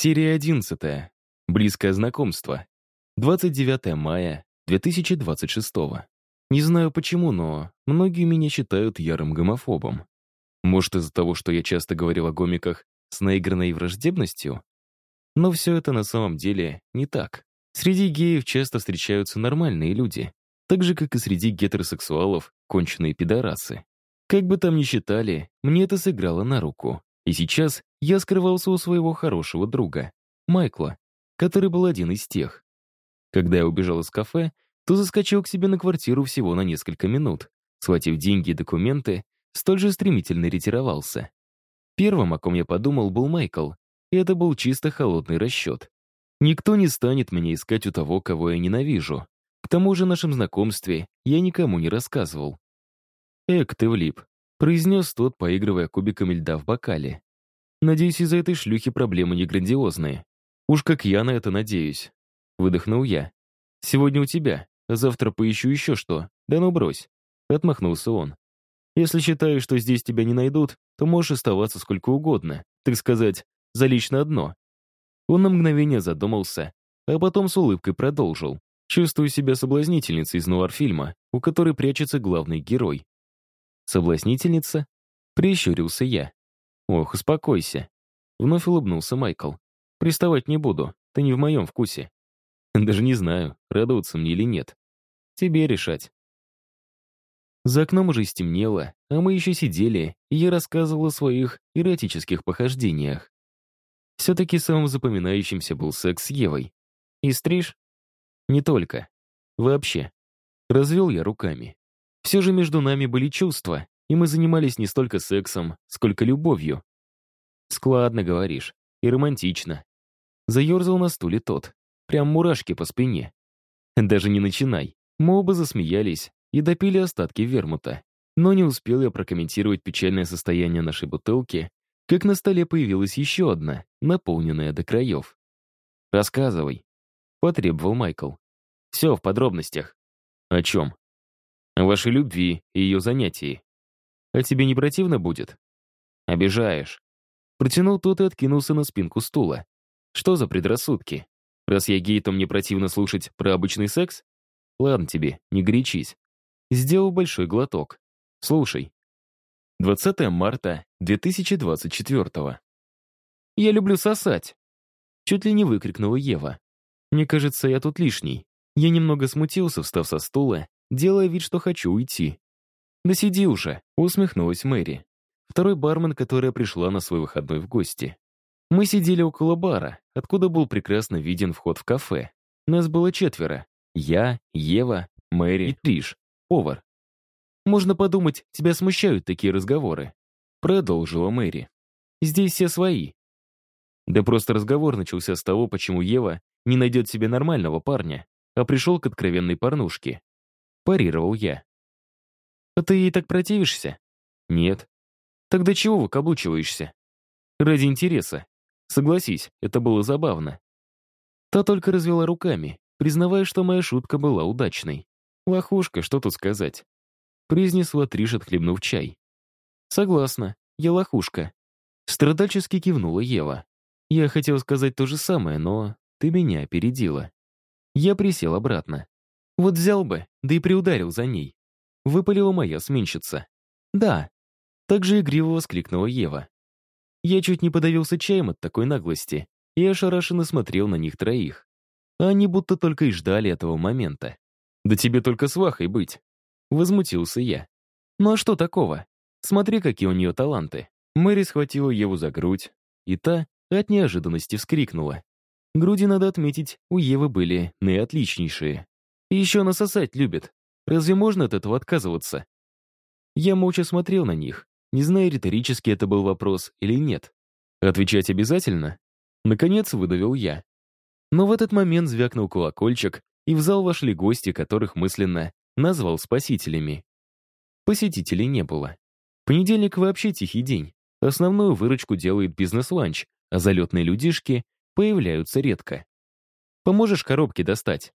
Серия 11. Близкое знакомство. 29 мая 2026. Не знаю почему, но многие меня считают ярым гомофобом. Может, из-за того, что я часто говорил о гомиках с наигранной враждебностью? Но все это на самом деле не так. Среди геев часто встречаются нормальные люди, так же, как и среди гетеросексуалов конченые пидорасы. Как бы там ни считали, мне это сыграло на руку. И сейчас я скрывался у своего хорошего друга, Майкла, который был один из тех. Когда я убежал из кафе, то заскочил к себе на квартиру всего на несколько минут. Схватив деньги и документы, столь же стремительно ретировался. Первым, о ком я подумал, был Майкл, и это был чисто холодный расчет. Никто не станет меня искать у того, кого я ненавижу. К тому же нашем знакомстве я никому не рассказывал. «Эк, ты влип», — произнес тот, поигрывая кубиками льда в бокале. «Надеюсь, из-за этой шлюхи проблемы не грандиозные. Уж как я на это надеюсь». Выдохнул я. «Сегодня у тебя, а завтра поищу еще что. Да ну брось». Отмахнулся он. «Если считаешь, что здесь тебя не найдут, то можешь оставаться сколько угодно, так сказать, за лично одно». Он на мгновение задумался, а потом с улыбкой продолжил. Чувствую себя соблазнительницей из нуар-фильма, у которой прячется главный герой. Соблазнительница? Прищурился я. Ох, успокойся. Вновь улыбнулся Майкл. Приставать не буду, ты не в моем вкусе. Даже не знаю, радоваться мне или нет. Тебе решать. За окном уже стемнело, а мы еще сидели, и я рассказывал о своих эротических похождениях. Все-таки самым запоминающимся был секс с Евой. И стриж? Не только. Вообще. Развел я руками. Все же между нами были чувства, и мы занимались не столько сексом, сколько любовью. Складно говоришь. И романтично. Заерзал на стуле тот. Прям мурашки по спине. Даже не начинай. Мы оба засмеялись и допили остатки вермута. Но не успел я прокомментировать печальное состояние нашей бутылки, как на столе появилась еще одна, наполненная до краев. «Рассказывай», — потребовал Майкл. «Все в подробностях». «О чем?» «О вашей любви и ее занятии. А тебе не противно будет?» «Обижаешь». Протянул тот и откинулся на спинку стула. «Что за предрассудки? Раз я гей, то мне противно слушать про обычный секс? Ладно тебе, не горячись». Сделал большой глоток. «Слушай, 20 марта 2024. «Я люблю сосать!» Чуть ли не выкрикнула Ева. «Мне кажется, я тут лишний. Я немного смутился, встав со стула, делая вид, что хочу уйти. «Да сиди уже», — усмехнулась Мэри. Второй бармен, которая пришла на свой выходной в гости. Мы сидели около бара, откуда был прекрасно виден вход в кафе. Нас было четверо. Я, Ева, Мэри и Триш, повар. «Можно подумать, тебя смущают такие разговоры», — продолжила Мэри. «Здесь все свои». Да просто разговор начался с того, почему Ева не найдет себе нормального парня, а пришел к откровенной порнушке. Парировал я. «А ты ей так противишься?» «Нет». «Тогда чего выкаблучиваешься?» «Ради интереса. Согласись, это было забавно». Та только развела руками, признавая, что моя шутка была удачной. Лохушка, что тут сказать произнесла Триш, отхлебнув чай. «Согласна, я лохушка». Страдальчески кивнула Ева. Я хотел сказать то же самое, но ты меня опередила. Я присел обратно. Вот взял бы, да и приударил за ней. Выпалила моя сменщица. «Да». Так же игриво воскликнула Ева. Я чуть не подавился чаем от такой наглости и ошарашенно смотрел на них троих. они будто только и ждали этого момента. «Да тебе только свахой быть», Возмутился я. «Ну а что такого? Смотри, какие у нее таланты». Мэри схватила Еву за грудь, и та от неожиданности вскрикнула. Груди, надо отметить, у Евы были наиотличнейшие. И еще она сосать любит. Разве можно от этого отказываться? Я молча смотрел на них, не зная, риторически это был вопрос или нет. Отвечать обязательно? Наконец выдавил я. Но в этот момент звякнул колокольчик, и в зал вошли гости, которых мысленно назвал спасителями. Посетителей не было. Понедельник вообще тихий день. Основную выручку делает бизнес-ланч, а залетные людишки появляются редко. «Поможешь коробки достать?»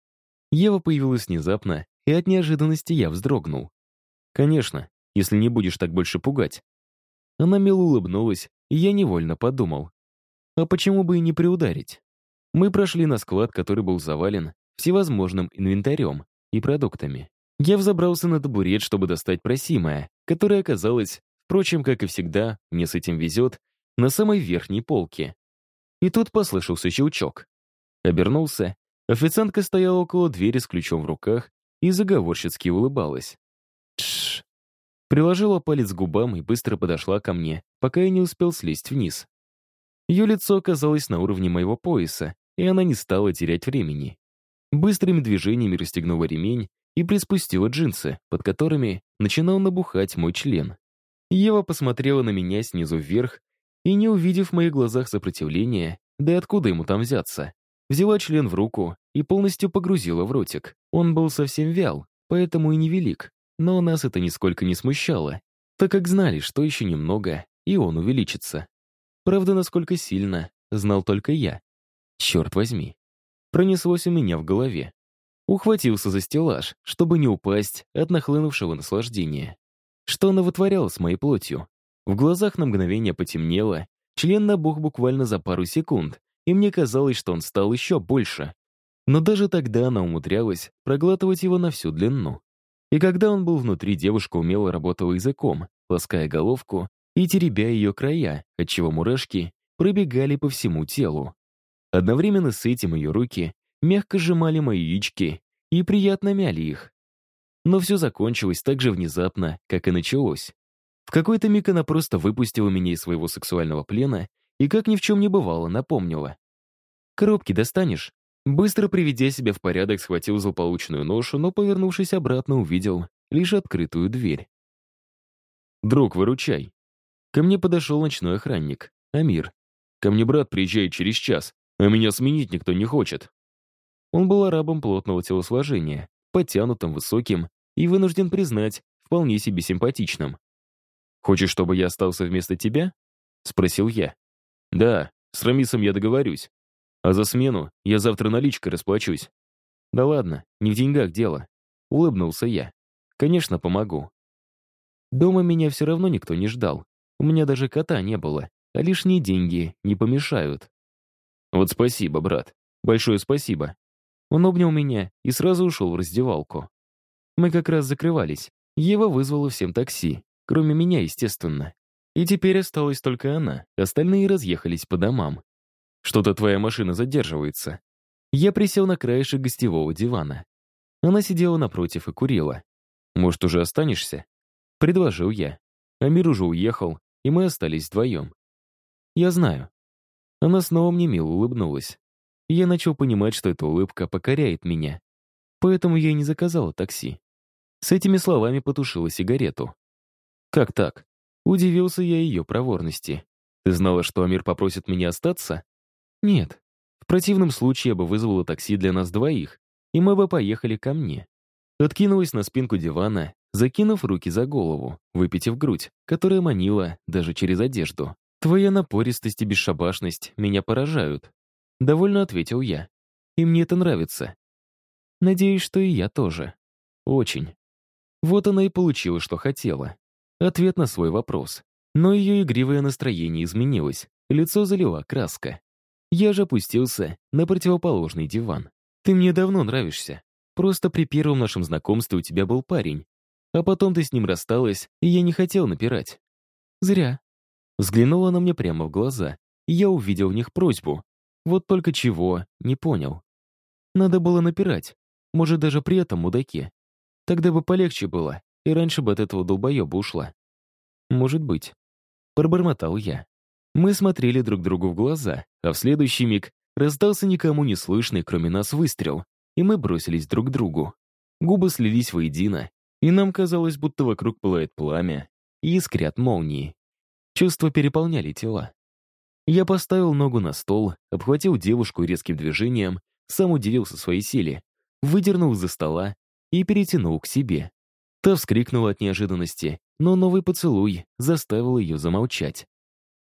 Ева появилась внезапно, и от неожиданности я вздрогнул. «Конечно, если не будешь так больше пугать». Она мило улыбнулась, и я невольно подумал. А почему бы и не приударить? Мы прошли на склад, который был завален всевозможным инвентарем и продуктами. Я взобрался на табурет, чтобы достать просимое, которое оказалось, впрочем, как и всегда, мне с этим везет, на самой верхней полке. И тут послышался щелчок. Обернулся. Официантка стояла около двери с ключом в руках и заговорщицки улыбалась. Тш. Приложила палец к губам и быстро подошла ко мне, пока я не успел слезть вниз. Ее лицо оказалось на уровне моего пояса, и она не стала терять времени. Быстрыми движениями расстегнула ремень и приспустила джинсы, под которыми начинал набухать мой член. Ева посмотрела на меня снизу вверх и, не увидев в моих глазах сопротивления, да и откуда ему там взяться, взяла член в руку и полностью погрузила в ротик. Он был совсем вял, поэтому и невелик, но нас это нисколько не смущало, так как знали, что еще немного, и он увеличится. Правда, насколько сильно, знал только я. Черт возьми пронеслось у меня в голове. Ухватился за стеллаж, чтобы не упасть от нахлынувшего наслаждения. Что она вытворяла с моей плотью? В глазах на мгновение потемнело, член набух буквально за пару секунд, и мне казалось, что он стал еще больше. Но даже тогда она умудрялась проглатывать его на всю длину. И когда он был внутри, девушка умело работала языком, лаская головку и теребя ее края, отчего мурашки пробегали по всему телу. Одновременно с этим ее руки мягко сжимали мои яички и приятно мяли их. Но все закончилось так же внезапно, как и началось. В какой-то миг она просто выпустила меня из своего сексуального плена и, как ни в чем не бывало, напомнила. «Коробки достанешь?» Быстро приведя себя в порядок, схватил злополучную ношу, но, повернувшись обратно, увидел лишь открытую дверь. «Друг, выручай!» Ко мне подошел ночной охранник, Амир. «Ко мне брат приезжает через час а меня сменить никто не хочет. Он был арабом плотного телосложения, подтянутым, высоким и, вынужден признать, вполне себе симпатичным. «Хочешь, чтобы я остался вместо тебя?» — спросил я. «Да, с Рамисом я договорюсь. А за смену я завтра наличкой расплачусь». «Да ладно, не в деньгах дело», — улыбнулся я. «Конечно, помогу». Дома меня все равно никто не ждал. У меня даже кота не было, а лишние деньги не помешают. «Вот спасибо, брат. Большое спасибо». Он обнял меня и сразу ушел в раздевалку. Мы как раз закрывались. Ева вызвала всем такси, кроме меня, естественно. И теперь осталась только она, остальные разъехались по домам. «Что-то твоя машина задерживается». Я присел на краешек гостевого дивана. Она сидела напротив и курила. «Может, уже останешься?» Предложил я. Амир уже уехал, и мы остались вдвоем. «Я знаю. Она снова мне мило улыбнулась. я начал понимать, что эта улыбка покоряет меня. Поэтому я и не заказала такси. С этими словами потушила сигарету. «Как так?» Удивился я ее проворности. «Ты знала, что Амир попросит меня остаться?» «Нет. В противном случае я бы вызвала такси для нас двоих, и мы бы поехали ко мне». Откинулась на спинку дивана, закинув руки за голову, выпитив грудь, которая манила даже через одежду. «Твоя напористость и бесшабашность меня поражают», — довольно ответил я. «И мне это нравится. Надеюсь, что и я тоже. Очень». Вот она и получила, что хотела. Ответ на свой вопрос. Но ее игривое настроение изменилось, лицо залила краска. Я же опустился на противоположный диван. «Ты мне давно нравишься. Просто при первом нашем знакомстве у тебя был парень. А потом ты с ним рассталась, и я не хотел напирать». «Зря. Взглянула на мне прямо в глаза, я увидел в них просьбу. Вот только чего, не понял. Надо было напирать, может, даже при этом мудаке. Тогда бы полегче было, и раньше бы от этого долбоеба ушла. Может быть. Пробормотал я. Мы смотрели друг другу в глаза, а в следующий миг раздался никому не слышный, кроме нас, выстрел, и мы бросились друг к другу. Губы слились воедино, и нам казалось, будто вокруг пылает пламя и искрят молнии. Чувства переполняли тела. Я поставил ногу на стол, обхватил девушку резким движением, сам удивился своей силе, выдернул из-за стола и перетянул к себе. Та вскрикнула от неожиданности, но новый поцелуй заставил ее замолчать.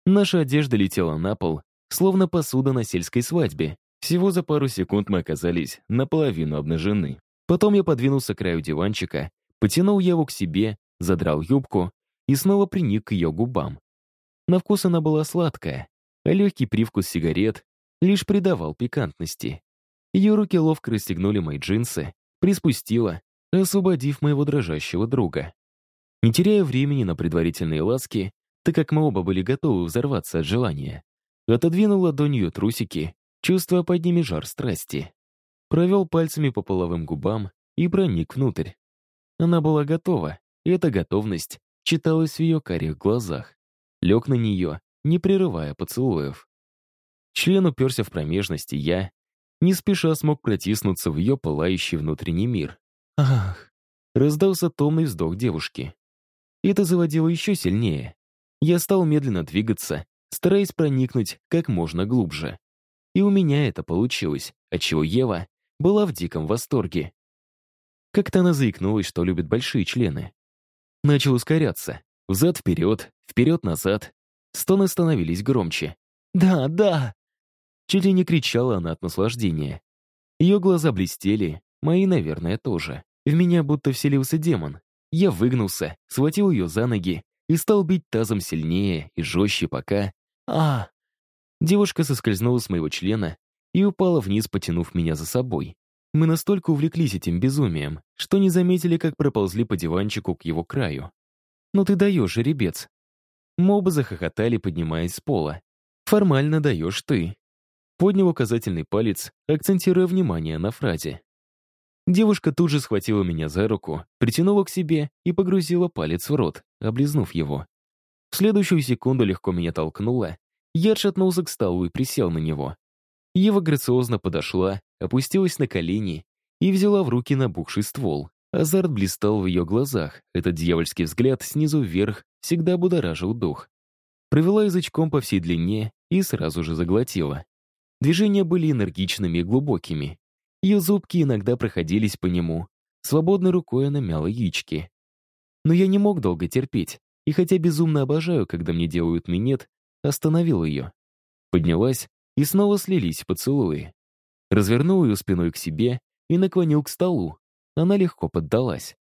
Наша одежда летела на пол, словно посуда на сельской свадьбе. Всего за пару секунд мы оказались наполовину обнажены. Потом я подвинулся к краю диванчика, потянул Еву к себе, задрал юбку и снова приник к ее губам. На вкус она была сладкая, а легкий привкус сигарет лишь придавал пикантности. Ее руки ловко расстегнули мои джинсы, приспустила, освободив моего дрожащего друга. Не теряя времени на предварительные ласки, так как мы оба были готовы взорваться от желания, отодвинул ладонью трусики, чувствуя под ними жар страсти. Провел пальцами по половым губам и проник внутрь. Она была готова, и эта готовность читалась в ее карих глазах. Лег на нее, не прерывая поцелуев. Член уперся в промежность, и я, не спеша смог протиснуться в ее пылающий внутренний мир. Ах! Раздался томный вздох девушки. Это заводило еще сильнее. Я стал медленно двигаться, стараясь проникнуть как можно глубже. И у меня это получилось, отчего Ева была в диком восторге. Как-то она заикнулась, что любит большие члены. Начал ускоряться. Взад-вперед, вперед-назад. Стоны становились громче. «Да, да!» Чуть ли не кричала она от наслаждения. Ее глаза блестели, мои, наверное, тоже. В меня будто вселился демон. Я выгнулся, схватил ее за ноги и стал бить тазом сильнее и жестче, пока... а Девушка соскользнула с моего члена и упала вниз, потянув меня за собой. Мы настолько увлеклись этим безумием, что не заметили, как проползли по диванчику к его краю. «Ну ты даешь, жеребец!» Мы захохотали, поднимаясь с пола. «Формально даешь ты». Поднял указательный палец, акцентируя внимание на фразе. Девушка тут же схватила меня за руку, притянула к себе и погрузила палец в рот, облизнув его. В следующую секунду легко меня толкнула, я отшатнулся к столу и присел на него. Ева грациозно подошла, опустилась на колени и взяла в руки набухший ствол. Азарт блистал в ее глазах, этот дьявольский взгляд снизу вверх всегда будоражил дух. Провела язычком по всей длине и сразу же заглотила. Движения были энергичными и глубокими. Ее зубки иногда проходились по нему. Свободной рукой она мяла яички. Но я не мог долго терпеть, и хотя безумно обожаю, когда мне делают минет, остановил ее. Поднялась и снова слились поцелуи. Развернул ее спиной к себе и наклонил к столу. Она легко поддалась.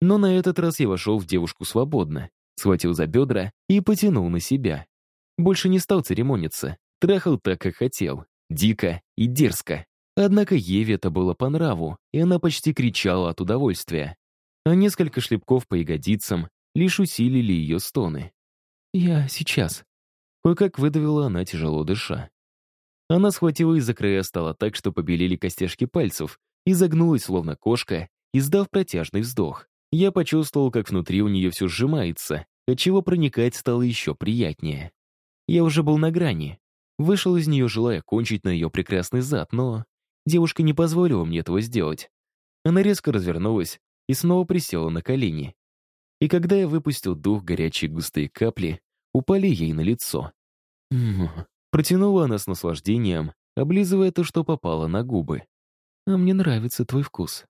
Но на этот раз я вошел в девушку свободно, схватил за бедра и потянул на себя. Больше не стал церемониться, трахал так, как хотел, дико и дерзко. Однако Еве это было по нраву, и она почти кричала от удовольствия. А несколько шлепков по ягодицам лишь усилили ее стоны. «Я сейчас». Кое-как выдавила она, тяжело дыша. Она схватила из-за края стола так, что побелели костяшки пальцев, и загнулась, словно кошка, издав протяжный вздох. Я почувствовал, как внутри у нее все сжимается, отчего проникать стало еще приятнее. Я уже был на грани. Вышел из нее, желая кончить на ее прекрасный зад, но девушка не позволила мне этого сделать. Она резко развернулась и снова присела на колени. И когда я выпустил дух, горячие густые капли упали ей на лицо. М -м Протянула она с наслаждением, облизывая то, что попало на губы. «А мне нравится твой вкус».